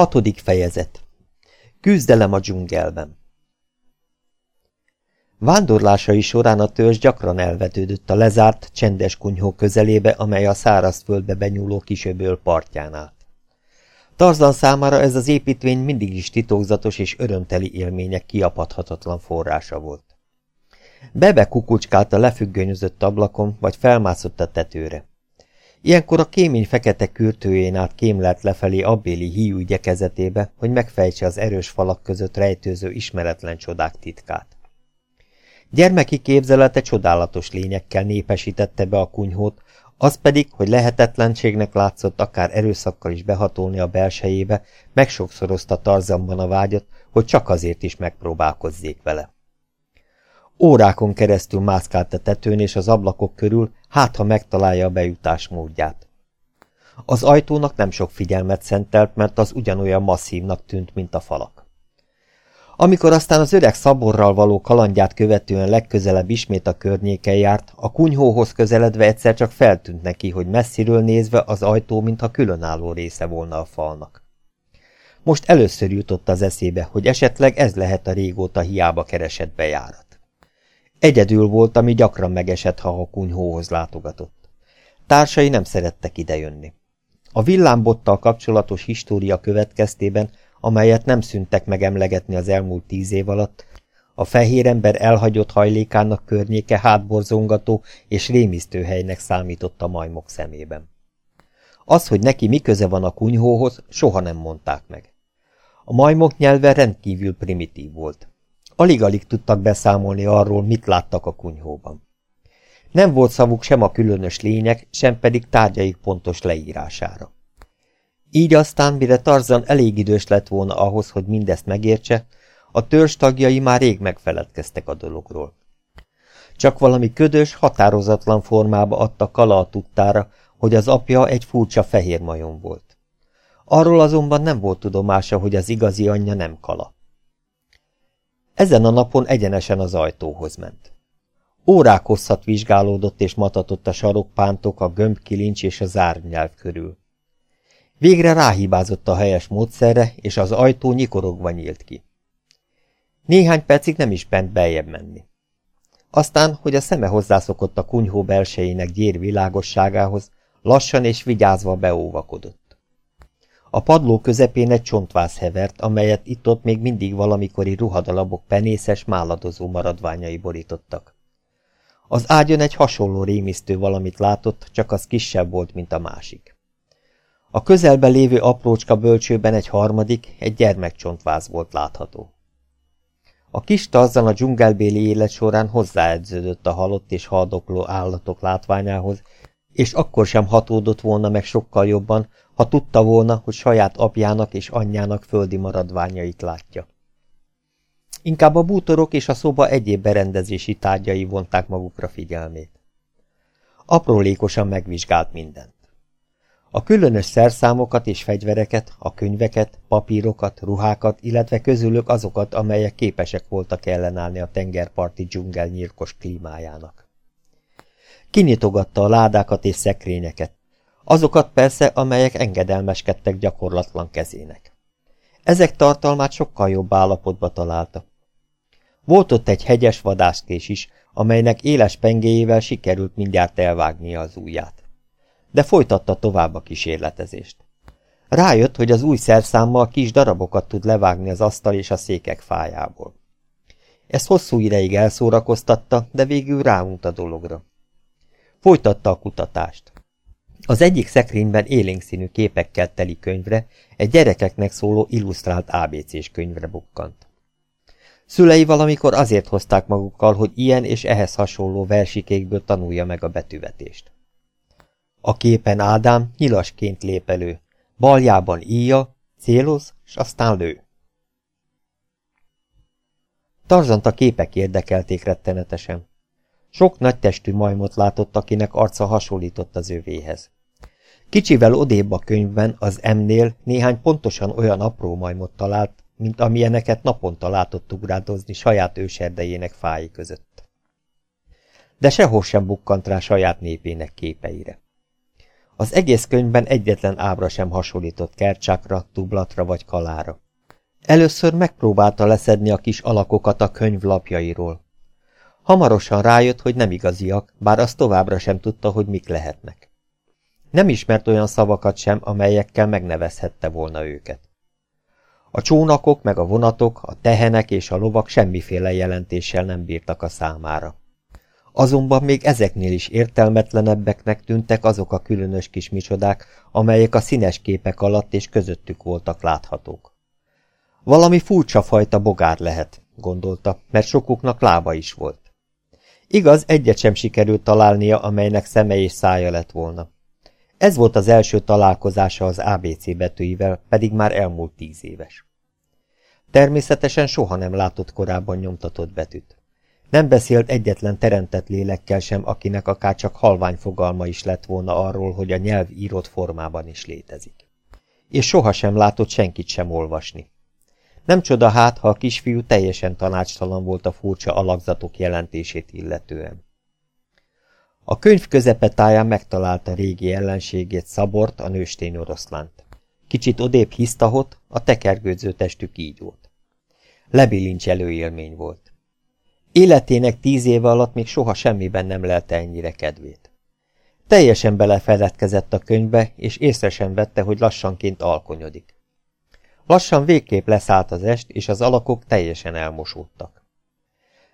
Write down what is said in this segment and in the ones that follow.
Hatodik fejezet Küzdelem a dzsungelben Vándorlásai során a törzs gyakran elvetődött a lezárt, csendes kunyhó közelébe, amely a szárazföldbe benyúló kisöböl partján állt. Tarzan számára ez az építmény mindig is titokzatos és örömteli élmények kiapadhatatlan forrása volt. Bebe kukucskált a lefüggönyözött ablakon, vagy felmászott a tetőre. Ilyenkor a kémény fekete kürtőjén át kémlelt lefelé abbéli híjú igyekezetébe, hogy megfejtse az erős falak között rejtőző ismeretlen csodák titkát. Gyermeki képzelete csodálatos lényekkel népesítette be a kunyhót, az pedig, hogy lehetetlenségnek látszott akár erőszakkal is behatolni a belsejébe, megsokszorozta Tarzanban a vágyat, hogy csak azért is megpróbálkozzék vele. Órákon keresztül mászkált a tetőn és az ablakok körül, hát ha megtalálja a bejutás módját. Az ajtónak nem sok figyelmet szentelt, mert az ugyanolyan masszívnak tűnt, mint a falak. Amikor aztán az öreg szaborral való kalandját követően legközelebb ismét a környéken járt, a kunyhóhoz közeledve egyszer csak feltűnt neki, hogy messziről nézve az ajtó, mintha különálló része volna a falnak. Most először jutott az eszébe, hogy esetleg ez lehet a régóta hiába keresett bejárat. Egyedül volt, ami gyakran megesett, ha a kunyhóhoz látogatott. Társai nem szerettek idejönni. A villámbottal kapcsolatos história következtében, amelyet nem szüntek megemlegetni az elmúlt tíz év alatt, a fehér ember elhagyott hajlékának környéke hátborzongató és rémisztő helynek számított a majmok szemében. Az, hogy neki mi köze van a kunyhóhoz, soha nem mondták meg. A majmok nyelve rendkívül primitív volt. Alig-alig tudtak beszámolni arról, mit láttak a kunyhóban. Nem volt szavuk sem a különös lények, sem pedig tárgyaik pontos leírására. Így aztán, mire Tarzan elég idős lett volna ahhoz, hogy mindezt megértse, a törzs tagjai már rég megfeledkeztek a dologról. Csak valami ködös, határozatlan formába adta Kala a tudtára, hogy az apja egy furcsa fehér majom volt. Arról azonban nem volt tudomása, hogy az igazi anyja nem Kala. Ezen a napon egyenesen az ajtóhoz ment. Órák hosszat vizsgálódott és matatott a sarokpántok, a gömbkilincs és a zárnyelv körül. Végre ráhibázott a helyes módszerre, és az ajtó nyikorogva nyílt ki. Néhány percig nem is bent beljebb menni. Aztán, hogy a szeme hozzászokott a kunyhó belsejének gyér világosságához, lassan és vigyázva beóvakodott. A padló közepén egy csontváz hevert, amelyet itt-ott még mindig valamikori ruhadalabok penészes, máladozó maradványai borítottak. Az ágyon egy hasonló rémisztő valamit látott, csak az kisebb volt, mint a másik. A közelben lévő aprócska bölcsőben egy harmadik, egy gyermekcsontváz volt látható. A kis tarzan a dzsungelbéli élet során hozzáedződött a halott és haldokló állatok látványához, és akkor sem hatódott volna meg sokkal jobban, ha tudta volna, hogy saját apjának és anyjának földi maradványait látja. Inkább a bútorok és a szoba egyéb berendezési tárgyai vonták magukra figyelmét. Aprólékosan megvizsgált mindent. A különös szerszámokat és fegyvereket, a könyveket, papírokat, ruhákat, illetve közülük azokat, amelyek képesek voltak ellenállni a tengerparti dzsungel nyírkos klímájának. Kinyitogatta a ládákat és szekrényeket, azokat persze, amelyek engedelmeskedtek gyakorlatlan kezének. Ezek tartalmát sokkal jobb állapotba találta. Volt ott egy hegyes vadászkés is, amelynek éles pengéjével sikerült mindjárt elvágnia az ujját. De folytatta tovább a kísérletezést. Rájött, hogy az új szerszámmal kis darabokat tud levágni az asztal és a székek fájából. Ez hosszú ideig elszórakoztatta, de végül ráunt a dologra. Folytatta a kutatást. Az egyik szekrényben élénkszínű képekkel teli könyvre, egy gyerekeknek szóló illusztrált ABC-s könyvre bukkant. Szülei valamikor azért hozták magukkal, hogy ilyen és ehhez hasonló versikékből tanulja meg a betűvetést. A képen Ádám nyilasként lép elő, baljában íja, céloz, s aztán lő. Tarzant a képek érdekelték rettenetesen. Sok nagy testű majmot látott, akinek arca hasonlított az övéhez. Kicsivel odébb a könyvben, az M-nél néhány pontosan olyan apró majmot talált, mint amilyeneket naponta látott ugrádozni saját őserdejének fái között. De sehol sem bukkant rá saját népének képeire. Az egész könyvben egyetlen ábra sem hasonlított kercsákra, tublatra vagy kalára. Először megpróbálta leszedni a kis alakokat a könyv lapjairól. Hamarosan rájött, hogy nem igaziak, bár azt továbbra sem tudta, hogy mik lehetnek. Nem ismert olyan szavakat sem, amelyekkel megnevezhette volna őket. A csónakok meg a vonatok, a tehenek és a lovak semmiféle jelentéssel nem bírtak a számára. Azonban még ezeknél is értelmetlenebbeknek tűntek azok a különös kis micsodák, amelyek a színes képek alatt és közöttük voltak láthatók. Valami furcsa fajta bogár lehet, gondolta, mert sokuknak lába is volt. Igaz, egyet sem sikerült találnia, amelynek szeme és szája lett volna. Ez volt az első találkozása az ABC betűivel, pedig már elmúlt tíz éves. Természetesen soha nem látott korábban nyomtatott betűt. Nem beszélt egyetlen teremtett lélekkel sem, akinek akár csak halvány fogalma is lett volna arról, hogy a nyelv írott formában is létezik. És sohasem látott senkit sem olvasni. Nem csoda hát, ha a kisfiú teljesen tanácstalan volt a furcsa alakzatok jelentését illetően. A könyv közepetáján megtalálta régi ellenségét Szabort, a nőstény oroszlánt. Kicsit odébb hisztahot, a tekergődző testű kígyót. Lebilincselő élmény volt. Életének tíz éve alatt még soha semmiben nem lelte ennyire kedvét. Teljesen belefeledkezett a könyvbe, és észre sem vette, hogy lassanként alkonyodik. Lassan végképp leszállt az est, és az alakok teljesen elmosódtak.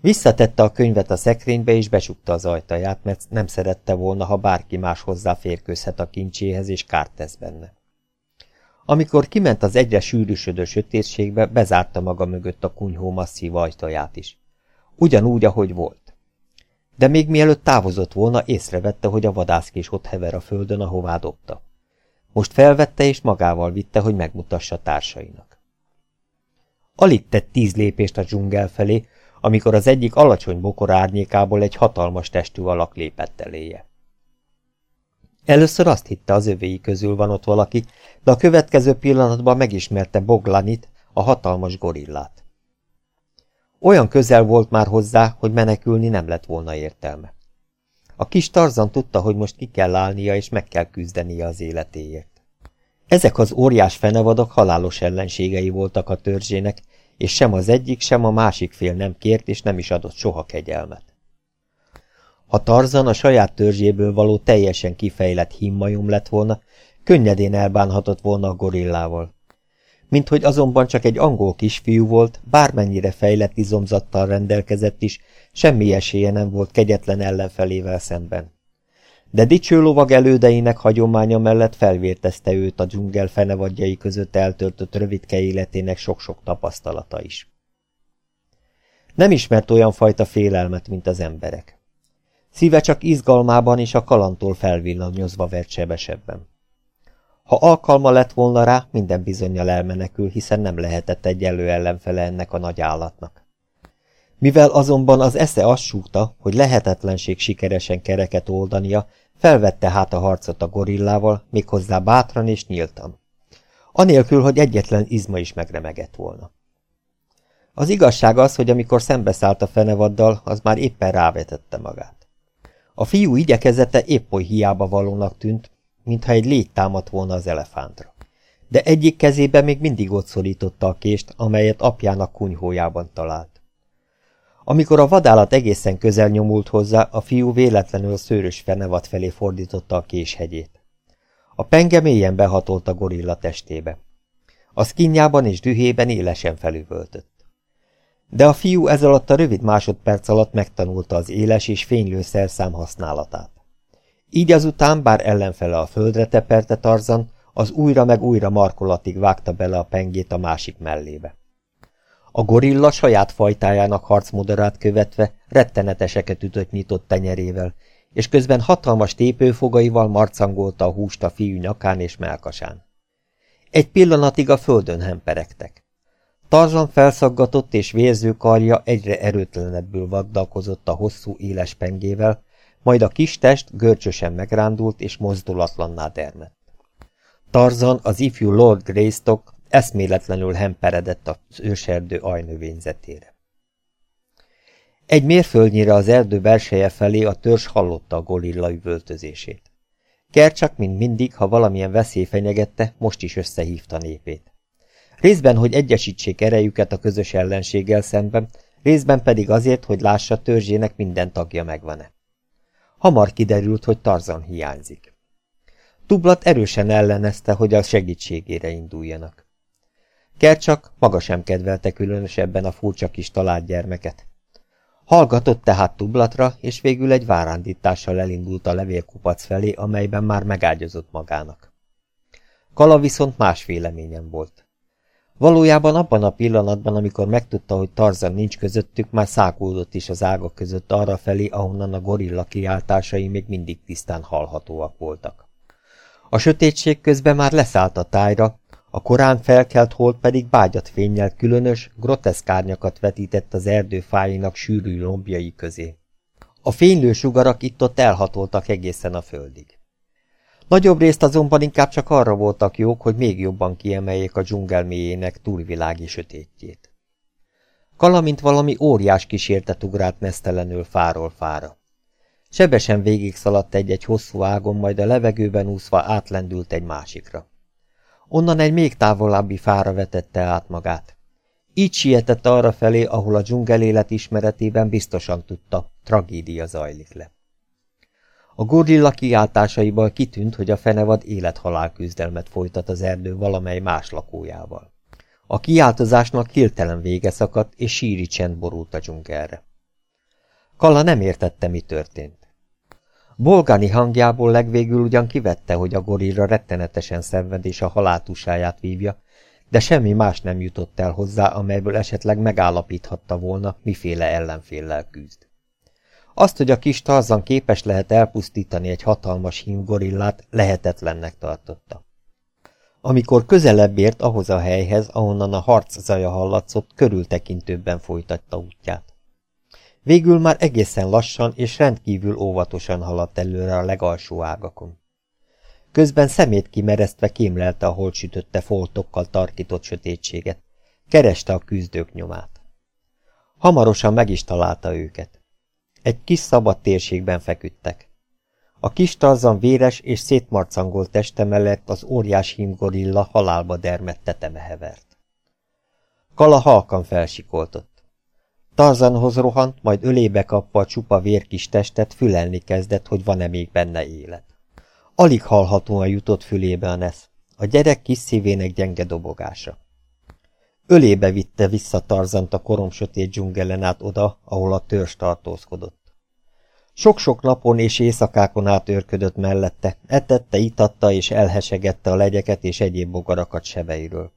Visszatette a könyvet a szekrénybe, és besukta az ajtaját, mert nem szerette volna, ha bárki más hozzáférkőzhet a kincséhez, és kárt tesz benne. Amikor kiment az egyre sűrűsödő sötétségbe, bezárta maga mögött a kunyhó masszív ajtaját is. Ugyanúgy, ahogy volt. De még mielőtt távozott volna, észrevette, hogy a vadászkés ott hever a földön, ahová dobta. Most felvette és magával vitte, hogy megmutassa társainak. Alig tett tíz lépést a dzsungel felé, amikor az egyik alacsony bokor árnyékából egy hatalmas testű alak lépett eléje. Először azt hitte, az övéi közül van ott valaki, de a következő pillanatban megismerte Boglanit, a hatalmas gorillát. Olyan közel volt már hozzá, hogy menekülni nem lett volna értelme. A kis Tarzan tudta, hogy most ki kell állnia és meg kell küzdenie az életéért. Ezek az óriás fenevadak halálos ellenségei voltak a törzsének, és sem az egyik, sem a másik fél nem kért és nem is adott soha kegyelmet. Ha Tarzan a saját törzséből való teljesen kifejlett himmajom lett volna, könnyedén elbánhatott volna a gorillával. Mint hogy azonban csak egy angol kisfiú volt, bármennyire fejlett izomzattal rendelkezett is, semmi esélye nem volt kegyetlen ellenfelével szemben. De dicső lovag elődeinek hagyománya mellett felvértezte őt a dzsungel fenevadjai között eltöltött rövidke életének sok-sok tapasztalata is. Nem ismert olyan fajta félelmet, mint az emberek. Szíve csak izgalmában és a kalantól felvillanyozva vert sebesebben. Ha alkalma lett volna rá, minden bizonyal elmenekül, hiszen nem lehetett egyelő ellenfele ennek a nagy állatnak. Mivel azonban az esze azt súgta, hogy lehetetlenség sikeresen kereket oldania, felvette hát a harcot a gorillával, méghozzá bátran és nyíltan. Anélkül, hogy egyetlen izma is megremegett volna. Az igazság az, hogy amikor szembeszállt a fenevaddal, az már éppen rávetette magát. A fiú igyekezete épp oly hiába valónak tűnt, mintha egy légy támadt volna az elefántra. De egyik kezébe még mindig ott szorította a kést, amelyet apjának kunyhójában talált. Amikor a vadállat egészen közel nyomult hozzá, a fiú véletlenül a szőrös fenevad felé fordította a késhegyét. A penge mélyen behatolt a gorilla testébe. A szkinjában és dühében élesen felüvöltött. De a fiú ez alatt a rövid másodperc alatt megtanulta az éles és fénylő szerszám használatát. Így azután, bár ellenfele a földre teperte Tarzan, az újra meg újra markolatig vágta bele a pengét a másik mellébe. A gorilla saját fajtájának harcmodorát követve retteneteseket ütött nyitott tenyerével, és közben hatalmas tépőfogaival marcangolta a húst a fiú nyakán és melkasán. Egy pillanatig a földön hemperegtek. Tarzan felszaggatott és vérző karja egyre erőtlenebbül vaddalkozott a hosszú éles pengével, majd a kis test görcsösen megrándult és mozdulatlanná dermett. Tarzan, az ifjú Lord Greystock eszméletlenül hemperedett az őserdő ajnövényzetére. Egy mérföldnyire az erdő belseje felé a törzs hallotta a gorilla üvöltözését. Kercsak, mint mindig, ha valamilyen veszély fenyegette, most is összehívta népét. Részben, hogy egyesítsék erejüket a közös ellenséggel szemben, részben pedig azért, hogy lássa törzsének minden tagja megvan-e. Hamar kiderült, hogy Tarzan hiányzik. Tublat erősen ellenezte, hogy a segítségére induljanak. Kercsak maga sem kedvelte különösebben a furcsa kis gyermeket. Hallgatott tehát Tublatra, és végül egy várándítással elindult a levélkupac felé, amelyben már megágyazott magának. Kala viszont más véleményen volt. Valójában abban a pillanatban, amikor megtudta, hogy Tarzan nincs közöttük, már száguldott is az ágak között arra felé, ahonnan a gorilla kiáltásai még mindig tisztán hallhatóak voltak. A sötétség közben már leszállt a tájra, a korán felkelt hold pedig bágyat fényel különös, groteszk árnyakat vetített az erdő fáinak sűrű lombjai közé. A fénylő sugarak itt-ott elhatoltak egészen a földig. Nagyobb részt azonban inkább csak arra voltak jók, hogy még jobban kiemeljék a dzsungel mélyének túlvilági sötétjét. Kala, mint valami óriás kísértet ugrált mesztelenül fáról fára. Sebesen végig szaladt egy-egy hosszú ágon, majd a levegőben úszva átlendült egy másikra. Onnan egy még távolabbi fára vetette át magát. Így sietett arra felé, ahol a dzsungel élet ismeretében biztosan tudta, tragédia zajlik le. A gorilla kiáltásaiból kitűnt, hogy a fenevad élethalál küzdelmet folytat az erdő valamely más lakójával. A kiáltozásnak hirtelen vége szakadt, és síri csend borult a dzsungelre. Kala nem értette, mi történt. Bolgani hangjából legvégül ugyan kivette, hogy a gorilla rettenetesen szenved és a haláltusáját vívja, de semmi más nem jutott el hozzá, amelyből esetleg megállapíthatta volna, miféle ellenféllel küzd. Azt, hogy a kis Tarzan képes lehet elpusztítani egy hatalmas hímgorillát, lehetetlennek tartotta. Amikor közelebb ért ahhoz a helyhez, ahonnan a harc zaja hallatszott, körültekintőbben folytatta útját. Végül már egészen lassan és rendkívül óvatosan haladt előre a legalsó ágakon. Közben szemét kimeresztve kémlelte a holtsütötte foltokkal tarkított sötétséget. Kereste a küzdők nyomát. Hamarosan meg is találta őket. Egy kis szabad térségben feküdtek. A kis tarzan véres és szétmarcangolt teste mellett az óriás hímgorilla halálba dermedt teteme. Kala halkan felsikoltott. Tarzanhoz rohant, majd ölébe kapva a csupa vérkis testet fülelni kezdett, hogy van-e még benne élet. Alig hallhatóan jutott fülébe a nesz, a gyerek kis szívének gyenge dobogása. Ölébe vitte vissza Tarzant a korom sötét dzsungelen át oda, ahol a törzs tartózkodott. Sok-sok napon és éjszakákon át őrködött mellette, etette, itatta és elhesegette a legyeket és egyéb bogarakat sebeiről.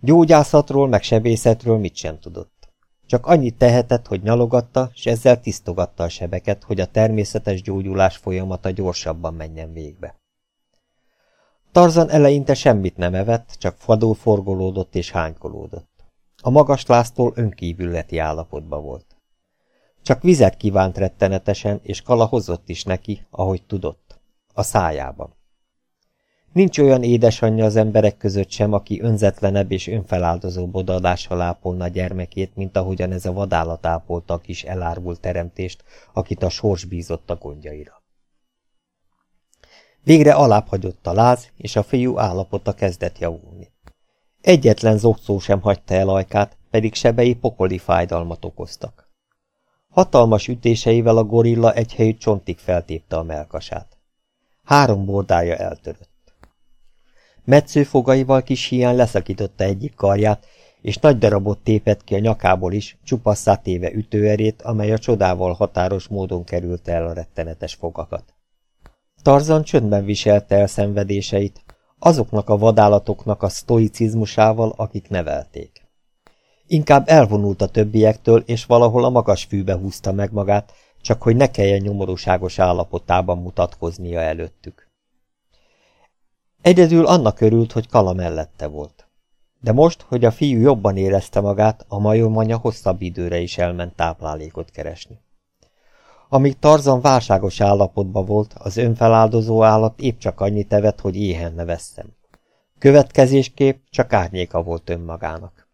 Gyógyászatról meg sebészetről mit sem tudott. Csak annyit tehetett, hogy nyalogatta, és ezzel tisztogatta a sebeket, hogy a természetes gyógyulás folyamata gyorsabban menjen végbe. Tarzan eleinte semmit nem evett, csak fadul forgolódott és hánykolódott. A magas láztól önkívületi állapotba volt. Csak vizet kívánt rettenetesen, és kala hozott is neki, ahogy tudott, a szájában. Nincs olyan édesanyja az emberek között sem, aki önzetlenebb és önfeláldozó odadással ápolna gyermekét, mint ahogyan ez a vadállat ápolta a kis elárvult teremtést, akit a sors bízott a gondjaira. Végre alább hagyott a láz, és a fiú állapota kezdett javulni. Egyetlen zokszó sem hagyta el ajkát, pedig sebei pokoli fájdalmat okoztak. Hatalmas ütéseivel a gorilla egy helyű csontig feltépte a melkasát. Három bordája eltörött. Metszőfogaival kis hián leszakította egyik karját, és nagy darabot tépett ki a nyakából is, csupasszá téve ütőerét, amely a csodával határos módon került el a rettenetes fogakat. Tarzan csöndben viselte el szenvedéseit, azoknak a vadállatoknak a sztoicizmusával, akik nevelték. Inkább elvonult a többiektől, és valahol a magas fűbe húzta meg magát, csak hogy ne kelljen nyomorúságos állapotában mutatkoznia előttük. Egyedül annak örült, hogy Kala mellette volt. De most, hogy a fiú jobban érezte magát, a majomanya hosszabb időre is elment táplálékot keresni. Amíg Tarzan válságos állapotban volt, az önfeláldozó állat épp csak annyit evett, hogy éhen ne veszem. Következésképp csak árnyéka volt önmagának.